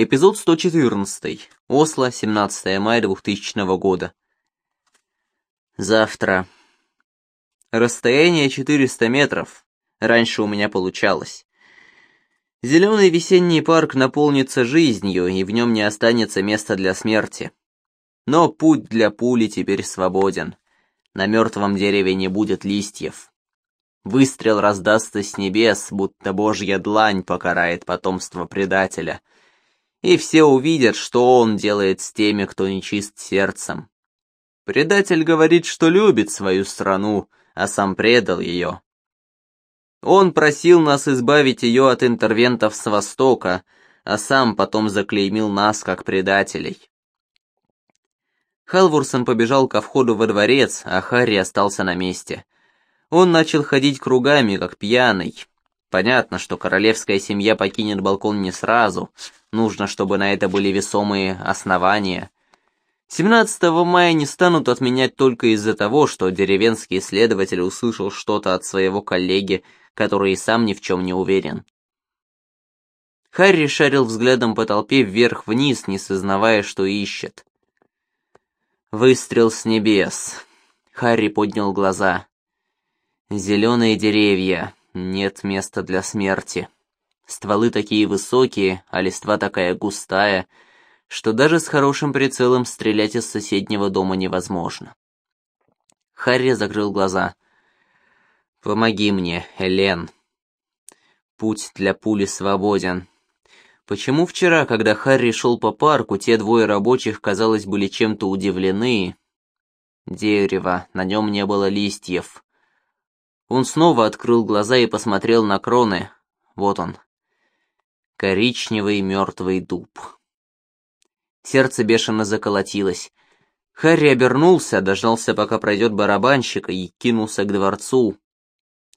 Эпизод 114. Осло, 17 мая 2000 года. Завтра. Расстояние 400 метров. Раньше у меня получалось. Зеленый весенний парк наполнится жизнью, и в нем не останется места для смерти. Но путь для пули теперь свободен. На мертвом дереве не будет листьев. Выстрел раздастся с небес, будто божья длань покарает потомство предателя — и все увидят, что он делает с теми, кто нечист сердцем. Предатель говорит, что любит свою страну, а сам предал ее. Он просил нас избавить ее от интервентов с Востока, а сам потом заклеймил нас как предателей. Халворсон побежал ко входу во дворец, а Харри остался на месте. Он начал ходить кругами, как пьяный, Понятно, что королевская семья покинет балкон не сразу. Нужно, чтобы на это были весомые основания. 17 мая не станут отменять только из-за того, что деревенский следователь услышал что-то от своего коллеги, который и сам ни в чем не уверен. Харри шарил взглядом по толпе вверх-вниз, не сознавая, что ищет. Выстрел с небес. Харри поднял глаза. Зеленые деревья, нет места для смерти. Стволы такие высокие, а листва такая густая, что даже с хорошим прицелом стрелять из соседнего дома невозможно. Харри закрыл глаза. «Помоги мне, Элен. Путь для пули свободен». Почему вчера, когда Харри шел по парку, те двое рабочих, казалось, были чем-то удивлены? Дерево, на нем не было листьев. Он снова открыл глаза и посмотрел на кроны. Вот он. Коричневый мертвый дуб. Сердце бешено заколотилось. Харри обернулся, дождался, пока пройдет барабанщик, и кинулся к дворцу.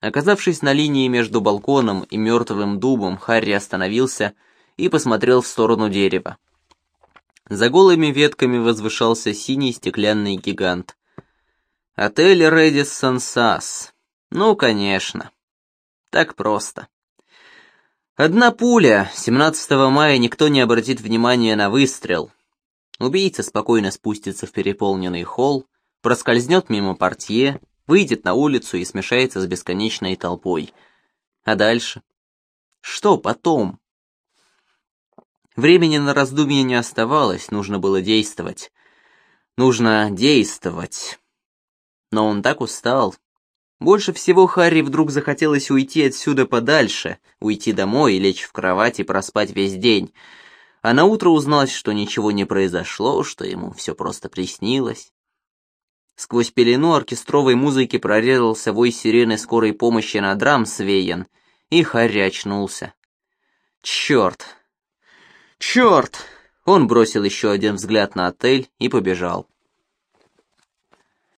Оказавшись на линии между балконом и мертвым дубом, Харри остановился и посмотрел в сторону дерева. За голыми ветками возвышался синий стеклянный гигант. Отель «Редиссон Сас». Ну, конечно. Так просто. Одна пуля, 17 мая никто не обратит внимания на выстрел. Убийца спокойно спустится в переполненный холл, проскользнет мимо портье, выйдет на улицу и смешается с бесконечной толпой. А дальше? Что потом? Времени на раздумье не оставалось, нужно было действовать. Нужно действовать. Но он так устал, больше всего Харри вдруг захотелось уйти отсюда подальше, уйти домой и лечь в кровать и проспать весь день. А на утро узналось, что ничего не произошло, что ему все просто приснилось. Сквозь пелену оркестровой музыки прорезался вой сирены скорой помощи на Драмсвейен, и Харри очнулся. Черт! Черт! Он бросил еще один взгляд на отель и побежал.